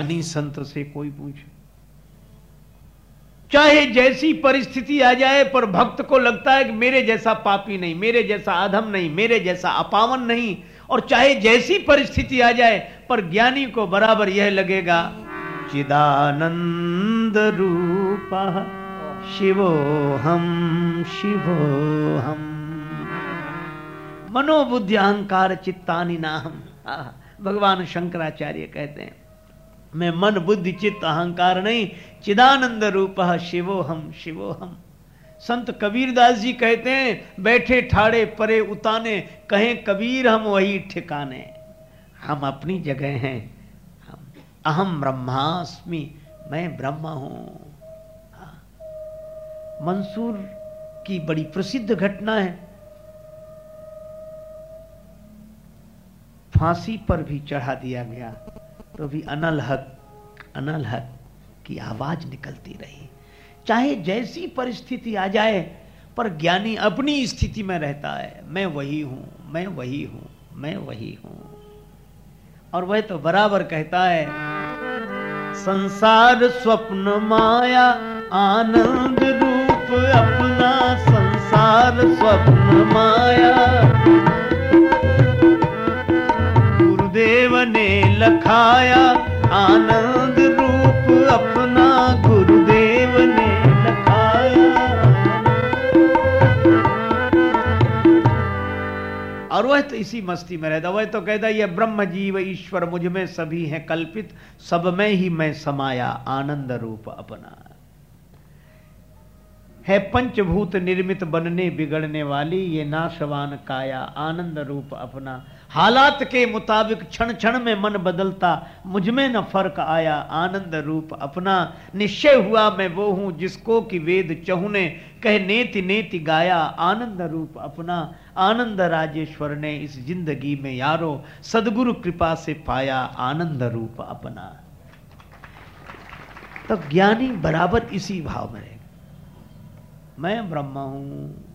अनी संत से कोई पूछे। चाहे जैसी परिस्थिति आ जाए, पर भक्त को लगता है कि मेरे जैसा पापी नहीं, मेरे जैसा अधम नहीं, मेरे जैसा अपावन नहीं, और चाहे जैसी परिस्थिति आ जाए, पर ज्ञानी को बराबर यह लगेगा, चिदानंद रूप शिवो हम शिवो हम। मनोबुद्धि अहंकार चित्तानी नाहम। भगवान शंकराचार्य कहते हैं मैं मन बुद्धि चित्त अहंकार नहीं, चिदानंद रूप शिवो हम शिवो हम संत कबीरदास जी कहते हैं, बैठे ठाड़े परे उताने, कहें कबीर हम वही ठिकाने। हम अपनी जगह हैं, हम अहम ब्रह्मास्मि, मैं ब्रह्मा हूँ। हाँ। मंसूर की बड़ी प्रसिद्ध घटना है। फांसी पर भी चढ़ा दिया गया। तो भी अनल हक अनल हक की आवाज़ निकलती रही। चाहे जैसी परिस्थिति आ जाए, पर ज्ञानी अपनी स्थिति में रहता है। मैं वही हूँ, मैं वही हूँ, मैं वही हूँ। और वह तो बराबर कहता है, संसार स्वप्न माया, आनंद रूप अपना। संसार स्वप्न माया ने लखाया, आनंद रूप अपना गुरुदेव ने लखाया। और वह तो इसी मस्ती में रहता, वह तो कहता ये ब्रह्म जीव ईश्वर मुझमें सभी हैं कल्पित, सब में ही मैं समाया, आनंद रूप अपना। है पंचभूत निर्मित बनने बिगड़ने वाली, ये नाशवान काया, आनंद रूप अपना। हालात के मुताबिक क्षण क्षण में मन बदलता मुझमें न फ़र्क आया, आनंद रूप अपना। निश्चय हुआ, मैं वो हूँ जिसको कि वेद चहुने, कह नेति नेति गाया, आनंद रूप अपना। आनंद राजेश्वर ने इस ज़िंदगी में यारो सदगुरु कृपा से पाया आनंद रूप अपना। तो ज्ञानी बराबर इसी भाव में मैं ब्रह्मा हूँ।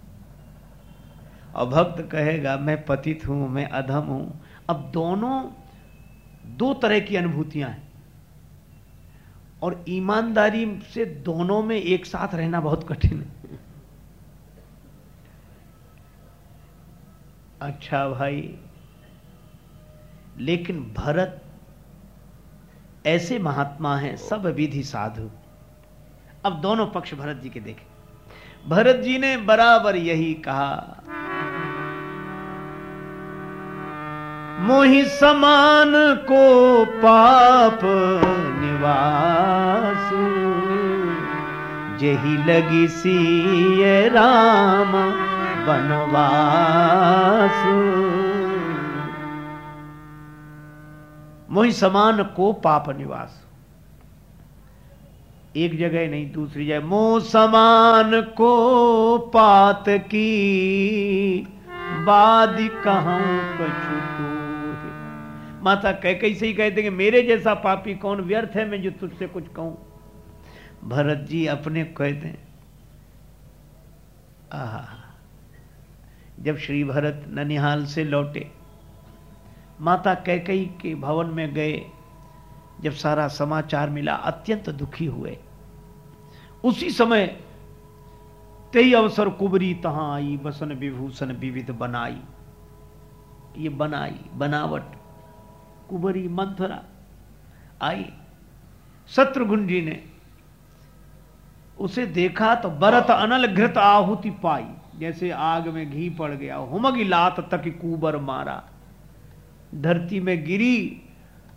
भक्त कहेगा, मैं पतित हूँ, मैं अधम हूँ। अब दोनों दो तरह की अनुभूतियाँ हैं। और ईमानदारी से दोनों में एक साथ रहना बहुत कठिन है। अच्छा भाई, लेकिन भरत ऐसे महात्मा हैं, सब विधि साधु। अब दोनों पक्ष भरत जी के देखे। भरत जी ने बराबर यही कहा मोहि समान को पाप निवास। जही लगी सी राम बनवास। मोहि समान को पाप निवास। एक जगह नहीं, दूसरी जगह। मोह समान को पात की बाद कहूँ कछु माता कह कैसे ही कहते कि मेरे जैसा पापी कौन व्यर्थ है, मैं जो तुझसे कुछ कहूँ। भरत जी अपने कहते आहा, जब श्री भरत ननिहाल से लौटे, माता कैकई के भवन में गए, जब सारा समाचार मिला, अत्यंत दुखी हुए। उसी समय तेई अवसर कुबरी तहां आई, बसन विभूषण विविध बनाई। ये बनाई, बनावट कुबरी मंथरा। आई। शत्रुघ्न जी ने उसे देखा तो बरत अनल घृत आहुति पाई। जैसे आग में घी पड़ गया, हुमगी लात तक कुबर मारा। धरती में गिरी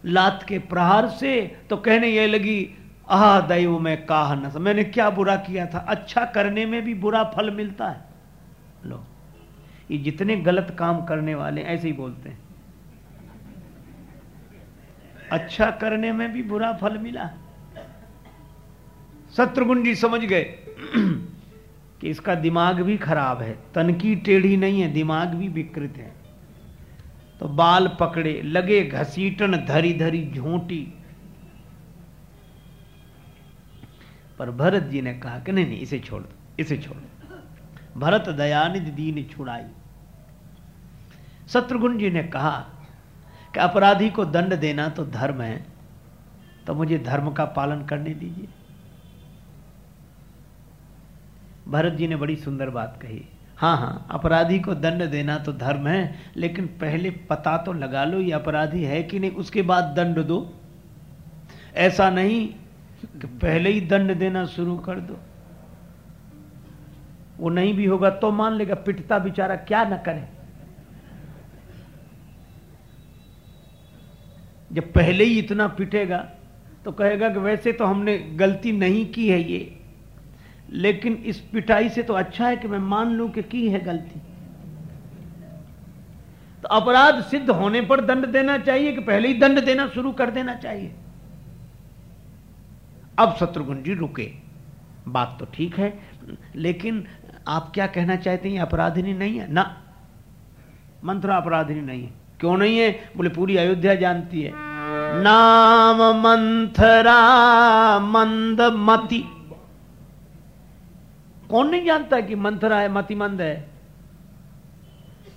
लात के प्रहार से तो कहने ये लगी, आह, दैव में काह न मैंने क्या बुरा किया था? अच्छा करने में भी बुरा फल मिलता है। लो। ये जितने गलत काम करने वाले ऐसे ही बोलते हैं। अच्छा करने में भी बुरा फल मिला। शत्रुघ्न जी समझ गए कि इसका दिमाग भी खराब है। तन की टेढ़ी नहीं है, दिमाग भी विकृत है। तो बाल पकड़े, लगे घसीटन, धरी धरी झोंटी। पर भरत जी ने कहा कि नहीं नहीं, इसे छोड़ दो, इसे छोड़ दो। भरत दयानिधि दीन छुड़ाई। शत्रुघ्न जी ने कहा कि अपराधी को दंड देना तो धर्म है तो मुझे धर्म का पालन करने दीजिए। भरत जी ने बड़ी सुंदर बात कही। हाँ हाँ अपराधी को दंड देना तो धर्म है, लेकिन पहले पता तो लगा लो ये अपराधी है कि नहीं, उसके बाद दंड दो। ऐसा नहीं कि पहले ही दंड देना शुरू कर दो। वो नहीं भी होगा तो मान लेगा, पिटता बेचारा क्या ना करे। जब पहले ही इतना पिटेगा तो कहेगा कि वैसे तो हमने गलती नहीं की है ये, लेकिन इस पिटाई से तो अच्छा है कि मैं मान लूँ कि की है गलती। तो अपराध सिद्ध होने पर दंड देना चाहिए कि पहले ही दंड देना शुरू कर देना चाहिए। अब शत्रुघ्न जी, रुके। बात तो ठीक है, लेकिन आप क्या कहना चाहते हैं अपराधिनी नहीं है? ना। मंत्र अपराधिनी नहीं है। क्यों नहीं है? बोले, पूरी अयोध्या जानती है। नाम मंथरा मंद मती। कौन नहीं जानता कि मंथरा है, मतिमंद है?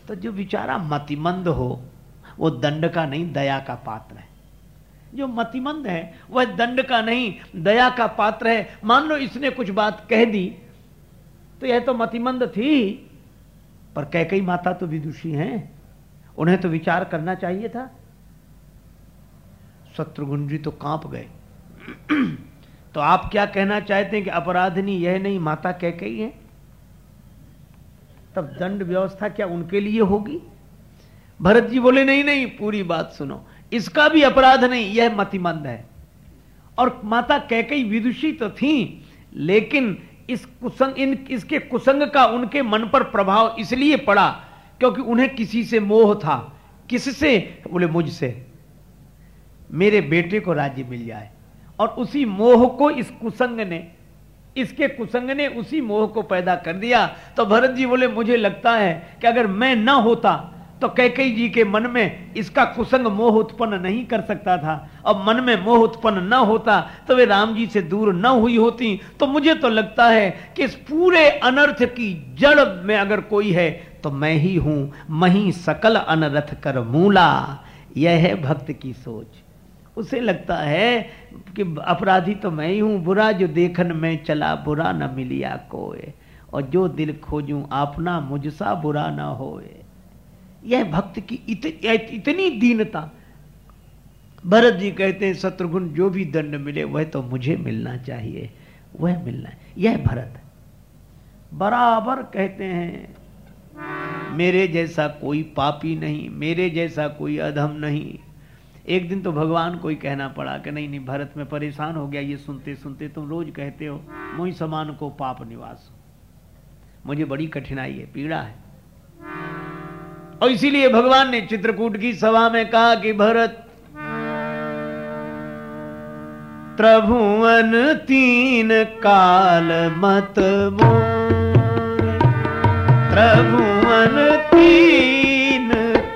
तो जो बेचारा मतिमंद हो, वो दंड का नहीं, दया का पात्र है। जो मतिमंद है, वह दंड का नहीं, दया का पात्र है। मान लो इसने कुछ बात कह दी तो यह तो मतिमंद थी, पर कह कई माता तो विदुषी हैं। उन्हें तो विचार करना चाहिए था। शत्रुघ्न जी तो काँप गए। तो आप क्या कहना चाहते हैं कि अपराधनी यह नहीं माता कह कही है तब दंड व्यवस्था क्या उनके लिए होगी? भरत जी बोले, नहीं नहीं, पूरी बात सुनो। इसका भी अपराध नहीं, यह मतिमंद है। और माता कैकई विदुषी तो थी, लेकिन इस कुसंग, इन, इसके कुसंग का उनके मन पर प्रभाव इसलिए पड़ा क्योंकि उन्हें किसी से मोह था। किससे? बोले, मुझसे। मेरे बेटे को राज्य मिल जाए। और उसी मोह को इस कुसंग ने, इसके कुसंग ने उसी मोह को पैदा कर दिया। तो भरत जी बोले, मुझे लगता है कि अगर मैं ना होता तो कैकई जी के मन में इसका कुसंग मोह उत्पन्न नहीं कर सकता था। अब मन में मोह उत्पन्न न होता तो वे राम जी से दूर न हुई होती। तो मुझे तो लगता है कि इस पूरे अनर्थ की जड़ में अगर कोई है तो मैं ही हूँ मही सकल अनरथ कर मूला। यह है भक्त की सोच। उसे लगता है कि अपराधी तो मैं ही हूँ बुरा जो देखन में चला बुरा न मिलिया कोय और जो दिल खोजूं अपना मुझसा बुरा ना होए। यह भक्त की इत, इत, इतनी दीनता। भरत जी कहते हैं शत्रुघ्न जो भी दंड मिले वह तो मुझे मिलना चाहिए। वह मिलना यह भरत। बराबर कहते हैं मेरे जैसा कोई पापी नहीं, मेरे जैसा कोई अधम नहीं। एक दिन तो भगवान को ही कहना पड़ा कि नहीं नहीं, भरत में परेशान हो गया ये सुनते सुनते तुम रोज कहते हो मुझ समान को पाप निवास मुझे बड़ी कठिनाई है, पीड़ा है। और इसीलिए भगवान ने चित्रकूट की सभा में कहा कि भरत त्रिभुवन तीन काल मत त्रिभुवन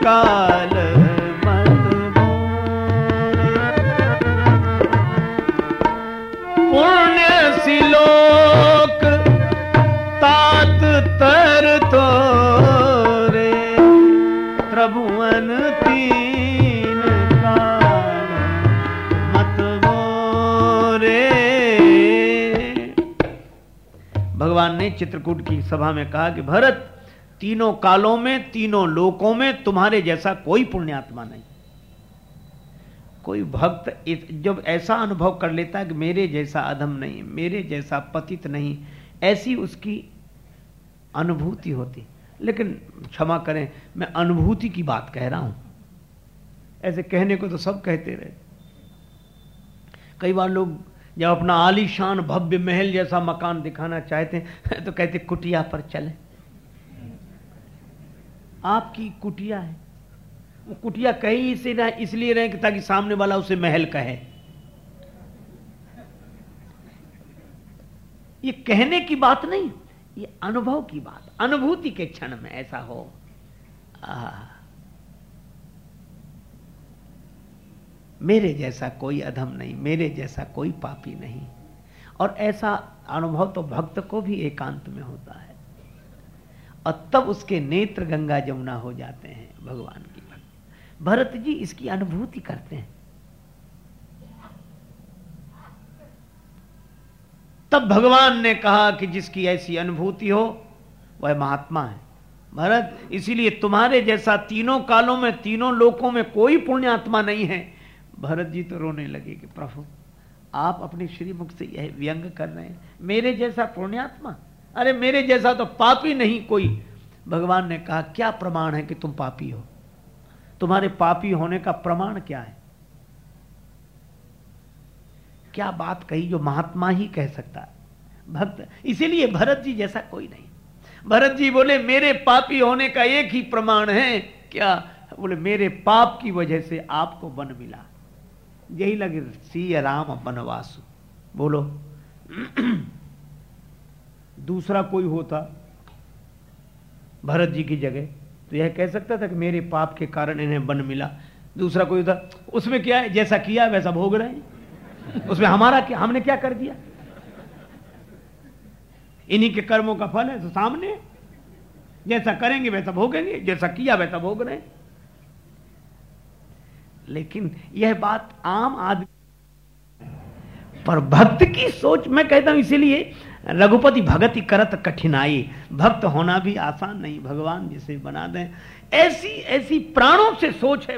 काल तात तर तो भुवन तीन काल भगवान ने चित्रकूट की सभा में कहा कि भरत तीनों कालों में, तीनों लोकों में तुम्हारे जैसा कोई पुण्यात्मा नहीं। कोई भक्त जब ऐसा अनुभव कर लेता है कि मेरे जैसा अधम नहीं, मेरे जैसा पतित नहीं, ऐसी उसकी अनुभूति होती। लेकिन क्षमा करें, मैं अनुभूति की बात कह रहा हूँ। ऐसे कहने को तो सब कहते रहे। कई बार लोग जब अपना आलीशान भव्य महल जैसा मकान दिखाना चाहते हैं तो कहते कुटिया पर चले। आपकी कुटिया है। वो कुटिया कहीं इसे रहे इसलिए रहे कि ताकि सामने वाला उसे महल कहे। ये कहने की बात नहीं ये अनुभव की बात अनुभूति के क्षण में ऐसा हो। आ, मेरे जैसा कोई अधम नहीं मेरे जैसा कोई पापी नहीं। और ऐसा अनुभव तो भक्त को भी एकांत में होता है। और तब उसके नेत्र गंगा जमुना हो जाते हैं भगवान की भक्त। भरत जी इसकी अनुभूति करते हैं। तब भगवान ने कहा कि जिसकी ऐसी अनुभूति हो, वह महात्मा है। भरत, इसीलिए तुम्हारे जैसा तीनों कालों में, तीनों लोकों में कोई पुण्यात्मा नहीं है। भरत जी तो रोने लगे कि प्रभु, आप अपने श्रीमुख से यह व्यंग कर रहे हैं। मेरे जैसा पुण्यात्मा? अरे मेरे जैसा तो पापी नहीं कोई। भगवान ने कहा, क्या प्रमाण है कि तुम पापी हो? तुम्हारे पापी होने का प्रमाण क्या है? क्या बात कही जो महात्मा ही कह सकता है? भक्त, इसीलिए भरत जी जैसा कोई नहीं। भरत जी बोले, मेरे पापी होने का एक ही प्रमाण है। क्या? बोले, मेरे पाप की वजह से आपको वन मिला। यही लगे सी राम वनवासु बोलो। दूसरा कोई होता भरत जी की जगह तो यह कह सकता था कि मेरे पाप के कारण इन्हें वन मिला। दूसरा कोई होता, उसमें क्या है? जैसा किया, वैसा भोग रहे हैं। उसमें हमारा क्या, हमने क्या कर दिया? इन्हीं के कर्मों का फल है तो सामने। जैसा करेंगे, वैसा भोगेंगे। जैसा किया, वैसा भोग रहे लेकिन यह बात आम आदमी पर भक्त की सोच, मैं कहता हूँ इसीलिए रघुपति भगति करत कठिनाई। भक्त होना भी आसान नहीं, भगवान जिसे बना दें। ऐसी ऐसी प्राणों से सोच है।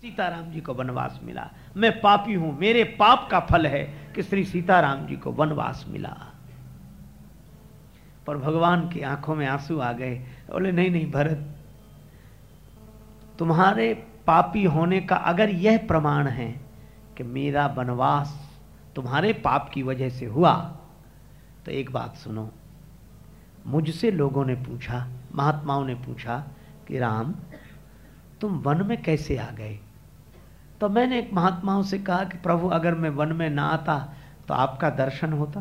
सीताराम जी को वनवास मिला। मैं पापी हूँ, मेरे पाप का फल है कि श्री सीताराम जी को वनवास मिला। पर भगवान की आँखों में आँसू आ गए। बोले, नहीं नहीं, भरत, तुम्हारे पापी होने का अगर यह प्रमाण है कि मेरा वनवास तुम्हारे पाप की वजह से हुआ। तो एक बात सुनो। मुझसे लोगों ने पूछा महात्माओं ने पूछा कि राम तुम वन में कैसे आ गए? तो मैंने एक महात्माओं से कहा कि प्रभु अगर मैं वन में ना आता तो आपका दर्शन होता।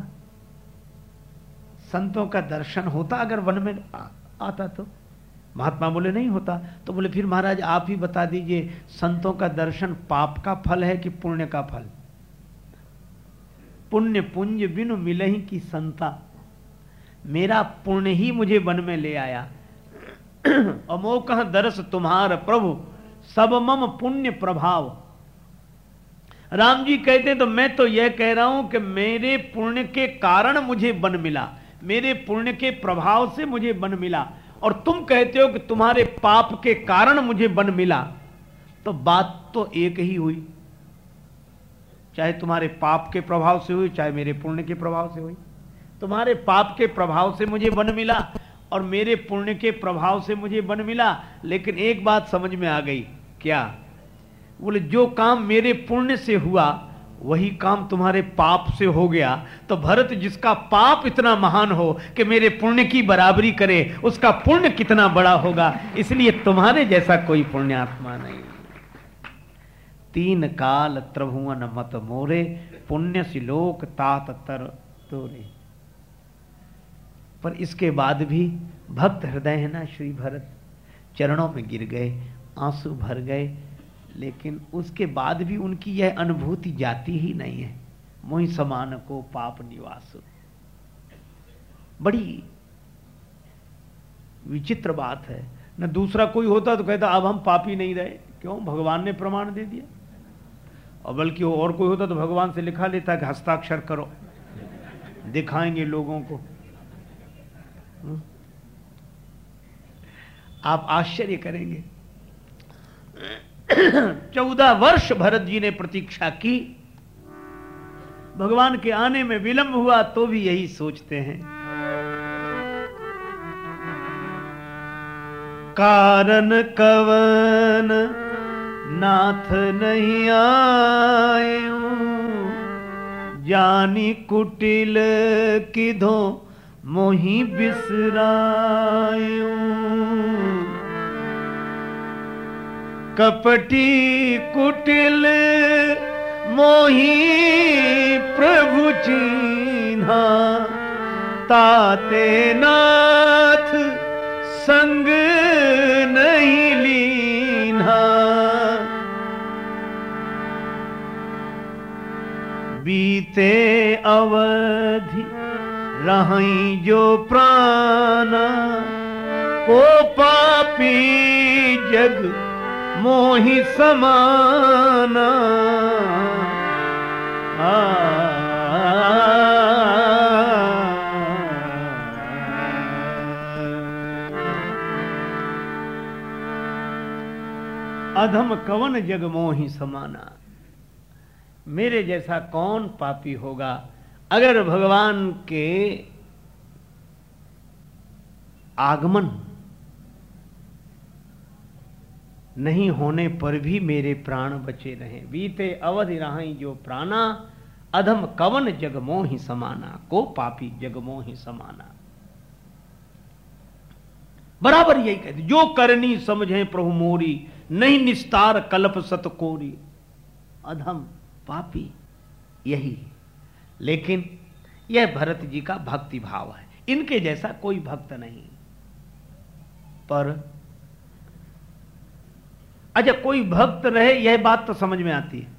संतों का दर्शन होता अगर वन में आ, आता तो। महात्मा बोले नहीं होता। तो बोले फिर महाराज आप ही बता दीजिए संतों का दर्शन पाप का फल है कि पुण्य का फल? पुण्य पुंज बिनु मिलही की संता। मेरा पुण्य ही मुझे वन में ले आया। अमोक दरस तुम्हार प्रभु, सब मम पुण्य प्रभाव। राम जी कहते तो मैं तो यह कह रहा हूँ कि मेरे पुण्य के कारण मुझे वन मिला। मेरे पुण्य के प्रभाव से मुझे वन मिला। और तुम कहते हो कि तुम्हारे पाप के कारण मुझे वन मिला। तो बात तो एक ही हुई। चाहे तुम्हारे पाप के प्रभाव से हुई, चाहे मेरे पुण्य के प्रभाव से हुई। तुम्हारे पाप के प्रभाव से मुझे वन मिला और मेरे पुण्य के प्रभाव से मुझे वन मिला। लेकिन एक बात समझ में आ गई, क्या? बोले, जो काम मेरे पुण्य से हुआ, वही काम तुम्हारे पाप से हो गया। तो भरत, जिसका पाप इतना महान हो कि मेरे पुण्य की बराबरी करे, उसका पुण्य कितना बड़ा होगा? इसलिए तुम्हारे जैसा कोई पुण्यात्मा नहीं। तीन काल त्रिभुवन मत मोरे, पुण्य सिलोक तात तर तोरे। पर इसके बाद भी भक्त हृदय है ना श्री भरत। चरणों में गिर गए, आँसू भर गए, लेकिन उसके बाद भी उनकी यह अनुभूति जाती ही नहीं है। मोहि समान को पाप निवास बड़ी विचित्र बात है। न दूसरा कोई होता तो कहता, अब हम पापी नहीं रहे। क्यों? भगवान ने प्रमाण दे दिया। और बल्कि और कोई होता तो भगवान से लिखा लेता कि हस्ताक्षर करो। दिखाएँगे लोगों को। हम्म? आप आश्चर्य करेंगे। चौदह वर्ष भरत जी ने प्रतीक्षा की। भगवान के आने में विलंब हुआ तो भी यही सोचते हैं। कारण कवन नाथ नहीं आए जानी कुटिल किधो मोही बिसरायू। कपटी कुटिल मोही प्रभु चिन्हा। ताते नाथ संग नहीं बीते अवधि रही जो प्राणा। को पापी जग मोहि समाना। आ, अधम कवन जग मोही समाना मेरे जैसा कौन पापी होगा? अगर भगवान के आगमन नहीं होने पर भी मेरे प्राण बचे रहे। बीते अवधि रही जो प्राणा, अधम कवन जगमो ही समाना, को पापी जगमो ही समाना। बराबर यही कहते जो करनी समझे प्रभु मोरी, नहीं निस्तार कल्प सतकोरी अधम पापी यही लेकिन यह भरत जी का भक्ति भाव है। इनके जैसा कोई भक्त नहीं। पर अच्छा कोई भक्त रहे, यह बात तो समझ में आती है।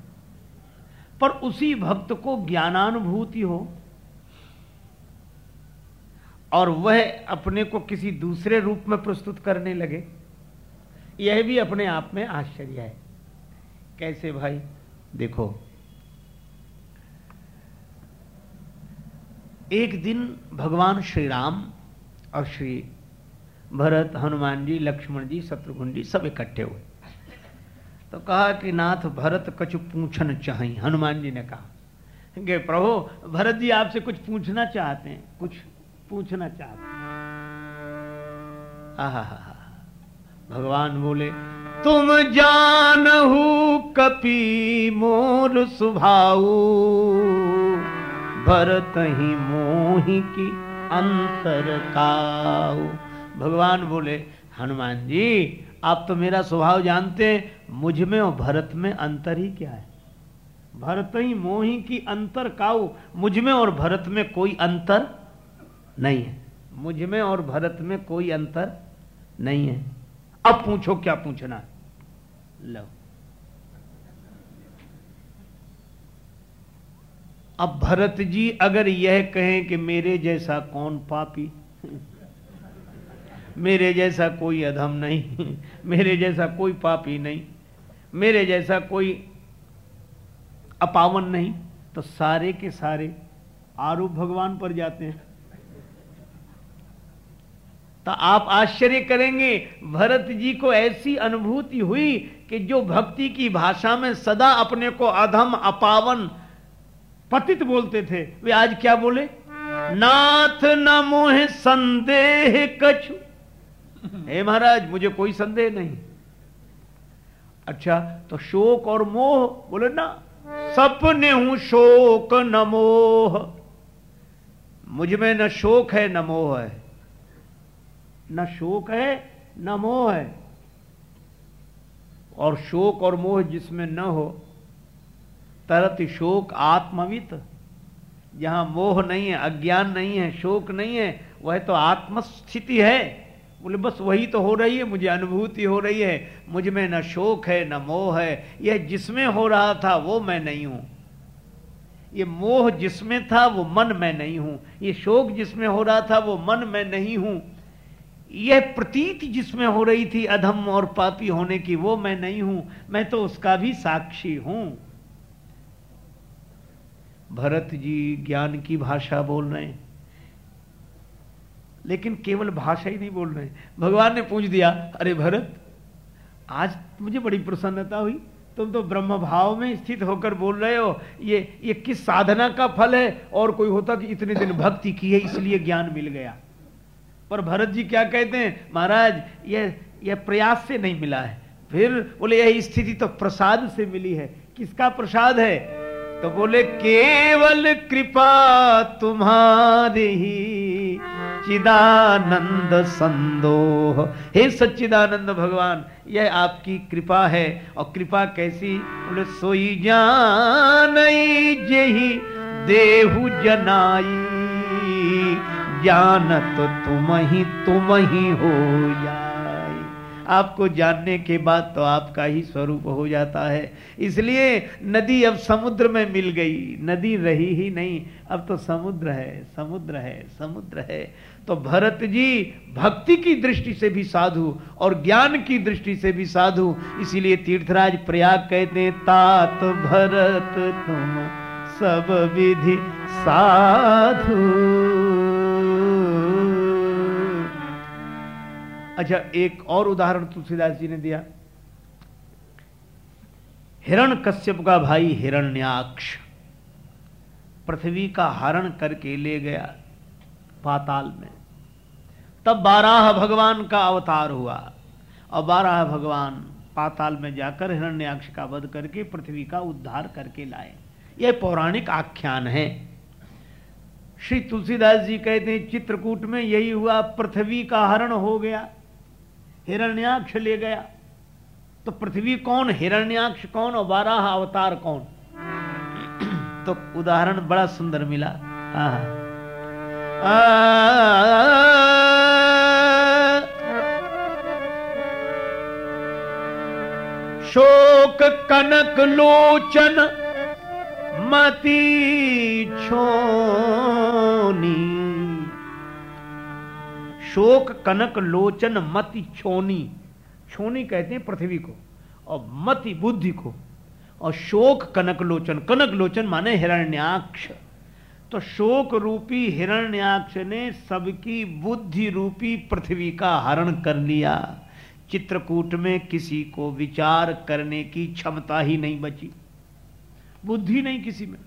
पर उसी भक्त को ज्ञानानुभूति हो और वह अपने को किसी दूसरे रूप में प्रस्तुत करने लगे, यह भी अपने आप में आश्चर्य है। कैसे भाई? देखो एक दिन भगवान श्री राम और श्री भरत, हनुमान जी, लक्ष्मण जी, शत्रुघ्न जी सब इकट्ठे हुए। तो कहा कि नाथ, भरत कछु पूछन चाहिए हनुमान जी ने कहा, कि प्रभु, भरत जी आपसे कुछ पूछना चाहते हैं। कुछ पूछना चाहते हैं। हा भगवान बोले, तुम जान कपी मोर सुभाऊ। भरत ही मोही की अंतर काऊ। भगवान बोले, हनुमान जी, आप तो मेरा स्वभाव जानते हैं, मुझमें और भरत में अंतर ही क्या है? भरत ही मोही की अंतर काऊ, मुझमें और भरत में कोई अंतर नहीं है। मुझमें और भरत में कोई अंतर नहीं है। अब पूछो, क्या पूछना है? लो अब भरत जी, अगर यह कहें कि मेरे जैसा कौन पापी? मेरे जैसा कोई अधम नहीं, मेरे जैसा कोई पापी नहीं, मेरे जैसा कोई अपावन नहीं तो सारे के सारे आरूप भगवान पर जाते हैं। तो आप आश्चर्य करेंगे, भरत जी को ऐसी अनुभूति हुई कि जो भक्ति की भाषा में सदा अपने को अधम, अपावन पतित बोलते थे। वे आज क्या बोले? नाथ न मोह संदेह कछु। हे महाराज, मुझे कोई संदेह नहीं। अच्छा तो शोक और मोह, बोले ना, सपने हूँ शोक न मोह। मुझमें न शोक है, न मोह है। न शोक है, न मोह है। और शोक और मोह जिसमें न हो तरत शोक आत्मवित। जहाँ मोह नहीं है, अज्ञान नहीं है, शोक नहीं है, वह तो आत्मस्थिति है। बोले, बस वही तो हो रही है, मुझे अनुभूति हो रही है। मुझमें न शोक है, न मोह है। यह जिसमें हो रहा था, वो मैं नहीं हूँ। ये मोह जिसमें था, वो मन में नहीं हूँ। ये शोक जिसमें हो रहा था, वो मन में नहीं हूँ। यह प्रतीत जिसमें हो रही थी, अधम और पापी होने की, वो मैं नहीं हूँ। मैं तो उसका भी साक्षी हूँ। भरत जी ज्ञान की भाषा बोल रहे हैं। लेकिन केवल भाषा ही नहीं बोल रहे भगवान ने पूछ दिया, अरे भरत, आज मुझे बड़ी प्रसन्नता हुई। तुम तो ब्रह्म भाव में स्थित होकर बोल रहे हो। ये ये किस साधना का फल है? और कोई होता कि इतने दिन भक्ति की है, इसलिए ज्ञान मिल गया। पर भरत जी क्या कहते हैं, महाराज, ये ये प्रयास से नहीं मिला है। फिर बोले, यह स्थिति तो प्रसाद से मिली है। किसका प्रसाद है? तो बोले, केवल कृपा तुम्हारी ही। चिदानंद संदोह। हे सच्चिदानंद भगवान, यह आपकी कृपा है। और कृपा कैसी? बोले, सोई जान जही, देहु जनाई। ज्ञानत तुम ही तुम ही हो या। आपको जानने के बाद तो आपका ही स्वरूप हो जाता है। इसलिए नदी अब समुद्र में मिल गई। नदी रही ही नहीं। अब तो समुद्र है समुद्र है समुद्र है। तो भरत जी भक्ति की दृष्टि से भी साधु और ज्ञान की दृष्टि से भी साधु। इसीलिए तीर्थराज प्रयाग कहते तात भरत, तुम सब विधि साधु। अच्छा एक और उदाहरण तुलसीदास जी ने दिया। हिरण कश्यप का भाई हिरण्याक्ष पृथ्वी का हरण करके ले गया पाताल में। तब बारह भगवान का अवतार हुआ। और बारह भगवान पाताल में जाकर हिरण्याक्ष का वध करके पृथ्वी का उद्धार करके लाए। यह पौराणिक आख्यान है। श्री तुलसीदास जी कहते हैं, चित्रकूट में यही हुआ, पृथ्वी का हरण हो गया। हिरण्याक्ष ले गया। तो पृथ्वी कौन, हिरण्याक्ष कौन और बारह अवतार कौन? तो उदाहरण बड़ा सुंदर मिला। शोक कनक लोचन मती छोनी। शोक कनक लोचन मति छोनी। छोनी कहते हैं पृथ्वी को और मति बुद्धि को। और शोक कनक लोचन कनक लोचन माने हिरण्याक्ष। तो शोक रूपी हिरण्याक्ष ने सबकी बुद्धि रूपी पृथ्वी का हरण कर लिया। चित्रकूट में किसी को विचार करने की क्षमता ही नहीं बची। बुद्धि नहीं किसी में।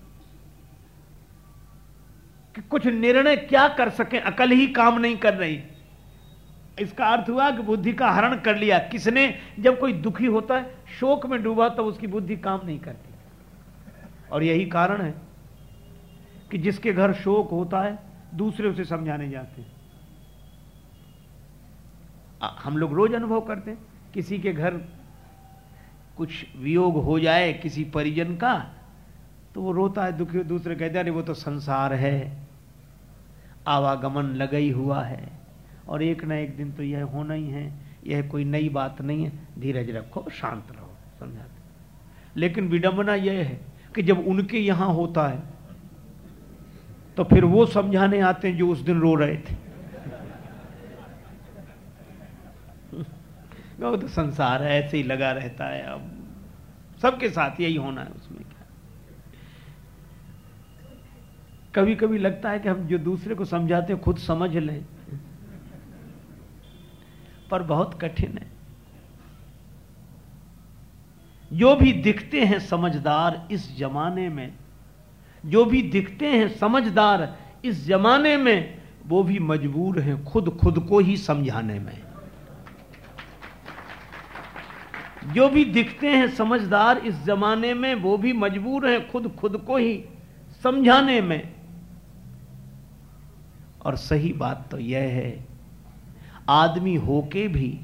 कि कुछ निर्णय क्या कर सके? अकल ही काम नहीं कर रही। इसका अर्थ हुआ कि बुद्धि का हरण कर लिया। किसने? जब कोई दुखी होता है, शोक में डूबा तो उसकी बुद्धि काम नहीं करती। और यही कारण है कि जिसके घर शोक होता है, दूसरे उसे समझाने जाते हैं। हम लोग रोज अनुभव करते हैं, किसी के घर कुछ वियोग हो जाए किसी परिजन का तो वो रोता है, दुखी दूसरे कहते हैं वो तो संसार है, आवागमन लगा ही हुआ है। और एक ना एक दिन तो यह होना ही है, यह कोई नई बात नहीं है। धीरज रखो, शांत रहो, समझाते लेकिन विडंबना यह है कि जब उनके यहाँ होता है तो फिर वो समझाने आते हैं जो उस दिन रो रहे थे। वो तो संसार है, ऐसे ही लगा रहता है अब। सबके साथ यही होना है उसमें क्या। कभी कभी लगता है कि हम जो दूसरे को समझाते हैं, खुद समझ लें। पर बहुत कठिन है। जो भी दिखते हैं समझदार इस जमाने में, जो भी दिखते हैं समझदार इस जमाने में, वो भी मजबूर हैं खुद खुद को ही समझाने में। जो भी दिखते हैं समझदार इस जमाने में, वो भी मजबूर हैं खुद खुद को ही समझाने में। और सही बात तो यह है आदमी होके भी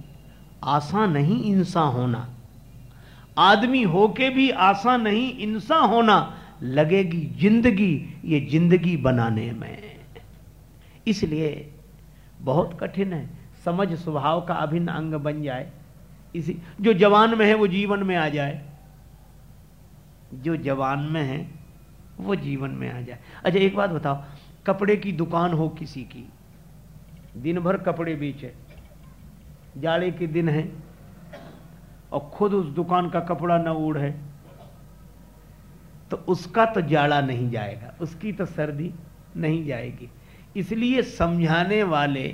आसा नहीं इंसान होना। आदमी होके भी आसा नहीं इंसान होना, लगेगी ज़िंदगी, ये ज़िंदगी बनाने में। इसलिए बहुत कठिन है, समझ स्वभाव का अभिन्न अंग बन जाए। इसी, जो जवान में है वो जीवन में आ जाए। जो जवान में है वो जीवन में आ जाए। अच्छा एक बात बताओ, कपड़े की दुकान हो किसी की? दिन भर कपड़े बेचे। जाड़े के दिन है और खुद उस दुकान का कपड़ा न उड़े तो उसका तो जाड़ा नहीं जाएगा, उसकी तो सर्दी नहीं जाएगी। इसलिए समझाने वाले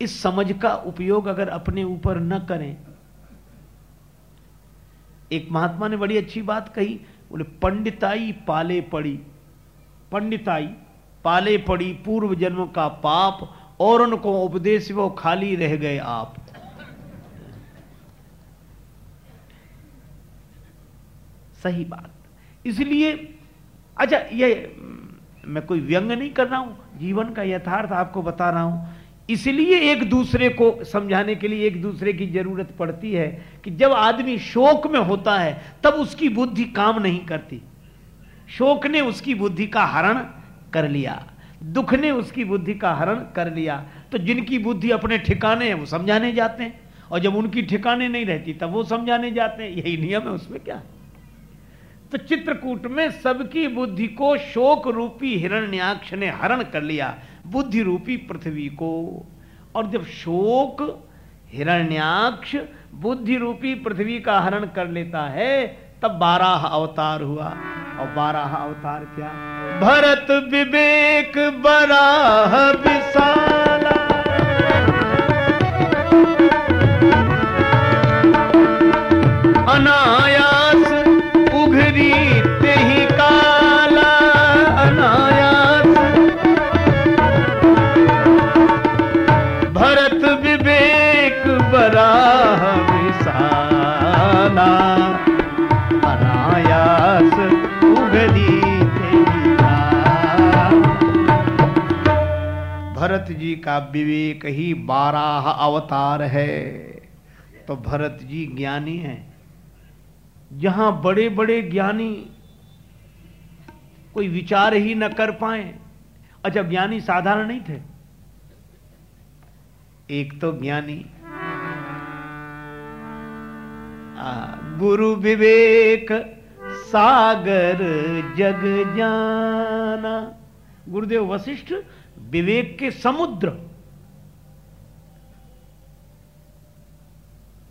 इस समझ का उपयोग अगर अपने ऊपर न करें, एक महात्मा ने बड़ी अच्छी बात कही, बोले, पंडिताई पाले पड़ी, पंडिताई पाले पड़ी पूर्व जन्म का पाप और उनको उपदेश वो खाली रह गए आप। सही बात। इसलिए अच्छा ये मैं कोई व्यंग नहीं कर रहा हूँ, जीवन का यथार्थ आपको बता रहा हूँ। इसलिए एक दूसरे को समझाने के लिए एक दूसरे की ज़रूरत पड़ती है कि जब आदमी शोक में होता है, तब उसकी बुद्धि काम नहीं करती। शोक ने उसकी बुद्धि का हरण कर लिया। दुख ने उसकी बुद्धि का हरण कर लिया। तो जिनकी बुद्धि अपने ठिकाने है, वो समझाने जाते हैं। और जब उनकी ठिकाने नहीं रहती, तब वो समझाने जाते हैं। यही नियम है उसमें क्या? तो चित्रकूट में सबकी बुद्धि को शोक रूपी हिरण्याक्ष ने हरण कर लिया। बुद्धि रूपी पृथ्वी को। और जब शोक हिरण्याक्ष बुद्धि रूपी पृथ्वी का हरण कर लेता है, तब बारह अवतार हुआ। और बारह अवतार क्या? भरत विवेक बराह विशाला। का विवेक ही बारह अवतार है। तो भरत जी ज्ञानी हैं। जहाँ बड़े बड़े ज्ञानी कोई विचार ही न कर पाए। अच्छा ज्ञानी साधारण नहीं थे? एक तो ज्ञानी। आ, गुरु विवेक सागर जग जाना। गुरुदेव वशिष्ठ विवेक के समुद्र।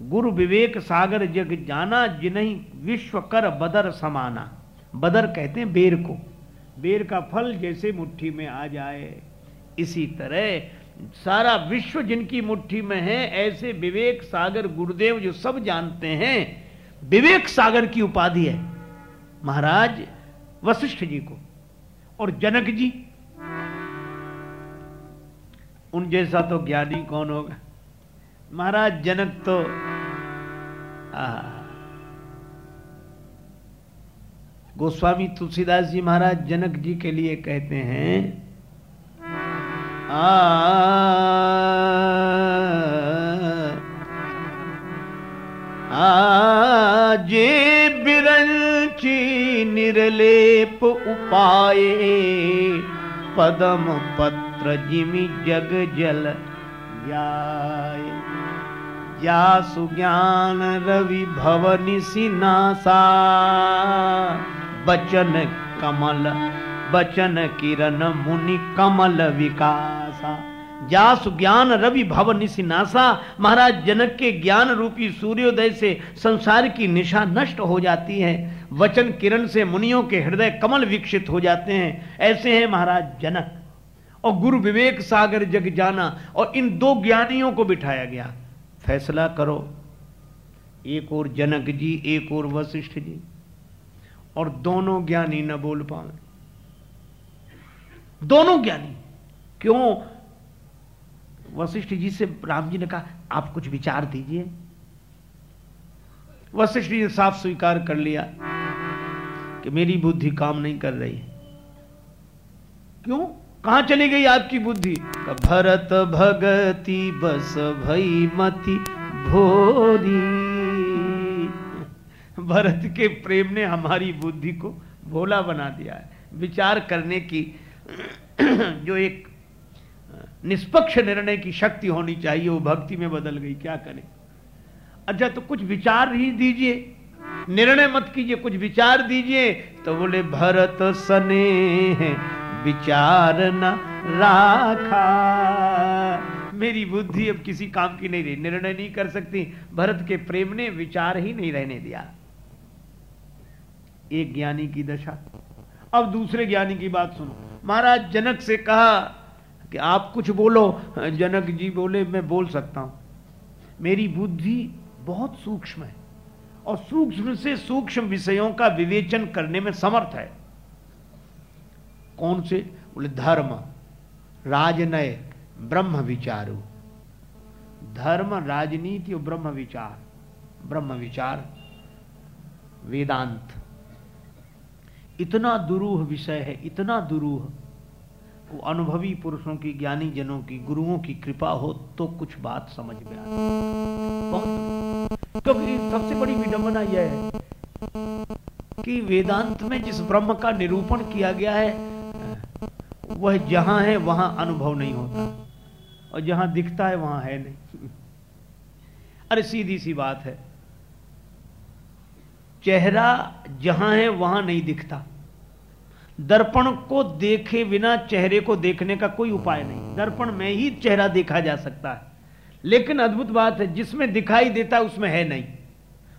गुरु विवेक सागर जग जाना, जिन्हीं विश्व कर बदर समाना। बदर कहते हैं बेर को। बेर का फल जैसे मुट्ठी में आ जाए। इसी तरह सारा विश्व जिनकी मुट्ठी में है, ऐसे विवेक सागर, गुरुदेव जो सब जानते हैं, विवेक सागर की उपाधि है। महाराज, वशिष्ठ जी को। और जनक जी उन जैसा तो ज्ञानी कौन होगा? महाराज जनक तो गोस्वामी तुलसीदास जी महाराज जनक जी के लिए कहते हैं आ, आ जे बिरंची निर्लेप उपाय पदम पत्र जिमि जग जल जाय। या सुज्ञान रवि भवनि सिनासा बचन कमल, बचन किरण मुनि कमल विकासा। जास ज्ञान रवि भव निशिनासा महाराज जनक के ज्ञान रूपी सूर्योदय से संसार की निशा नष्ट हो जाती है। वचन किरण से मुनियों के हृदय कमल विकसित हो जाते हैं। ऐसे हैं महाराज जनक। और गुरु विवेक सागर जग जाना और इन दो ज्ञानियों को बिठाया गया। फैसला करो। एक और जनक जी, एक और वशिष्ठ जी। और दोनों ज्ञानी न बोल पाए। दोनों ज्ञानी। क्यों? वशिष्ठ जी से राम जी ने कहा, आप कुछ विचार दीजिए। वशिष्ठ जी ने साफ़ स्वीकार कर लिया। कि मेरी बुद्धि काम नहीं कर रही क्यों? कहाँ चली गई आपकी बुद्धि? भरत भगति बस भई मति भोरी। भरत के प्रेम ने हमारी बुद्धि को भोला बना दिया है। विचार करने की जो एक निष्पक्ष निर्णय की शक्ति होनी चाहिए, वो भक्ति में बदल गई। क्या करें? अच्छा तो कुछ विचार ही दीजिए। निर्णय मत कीजिए, कुछ विचार दीजिए। तो बोले, भरत सने विचार न राखा। मेरी बुद्धि अब किसी काम की नहीं रही, निर्णय नहीं कर सकती। भरत के प्रेम ने विचार ही नहीं रहने दिया। एक ज्ञानी की दशा। अब दूसरे ज्ञानी की बात सुनो। महाराज जनक से कहा कि आप कुछ बोलो। जनक जी बोले, मैं बोल सकता हूँ। मेरी बुद्धि बहुत सूक्ष्म है। और सूक्ष्म से सूक्ष्म विषयों का विवेचन करने में समर्थ है। कौन से? बोले, धर्म, राजनय, ब्रह्म विचारो। धर्म, राजनीति और ब्रह्म विचार। ब्रह्म विचार, वेदांत। इतना दुरूह विषय है, इतना दुरूह। वो अनुभवी पुरुषों की, ज्ञानी जनों की, गुरुओं की कृपा हो तो कुछ बात समझ में आती। बहुत क्योंकि सबसे बड़ी विडंबना यह है कि वेदांत में जिस ब्रह्म का निरूपण किया गया है, वह जहाँ है, वहाँ अनुभव नहीं होता। और जहाँ दिखता है, वहाँ है नहीं। अरे सीधी सी बात है। चेहरा जहाँ है, वहाँ नहीं दिखता। दर्पण को देखे बिना चेहरे को देखने का कोई उपाय नहीं। दर्पण में ही चेहरा देखा जा सकता है। लेकिन अद्भुत बात है, जिसमें दिखाई देता उसमें है नहीं।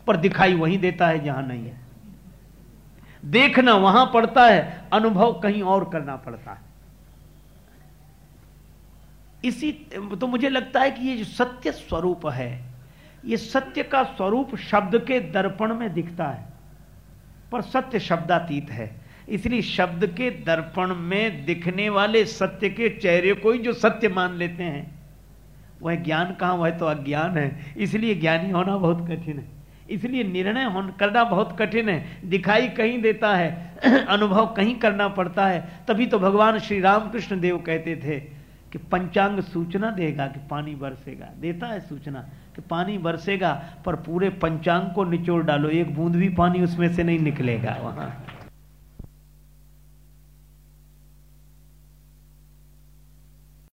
पर दिखाई वहीं देता है, जहाँ नहीं है। देखना वहाँ पड़ता है, अनुभव कहीं और करना पड़ता है। इसी तो मुझे लगता है कि ये जो सत्य स्वरूप है, ये सत्य का स्वरूप शब्द के दर्पण में दिखता है। पर सत्य शब्दातीत है। इसलिए शब्द के दर्पण में दिखने वाले सत्य के चेहरे को ही जो सत्य मान लेते हैं वह ज्ञान कहाँ वह तो अज्ञान है। इसलिए ज्ञानी होना बहुत कठिन है। इसलिए निर्णय करना बहुत कठिन है। दिखाई कहीं देता है, अनुभव कहीं करना पड़ता है। तभी तो भगवान श्री रामकृष्ण देव कहते थे कि पंचांग सूचना देगा कि पानी बरसेगा। देता है सूचना कि पानी बरसेगा, पर पूरे पंचांग को निचोड़ डालो। एक बूंद भी पानी उसमें से नहीं निकलेगा वहाँ।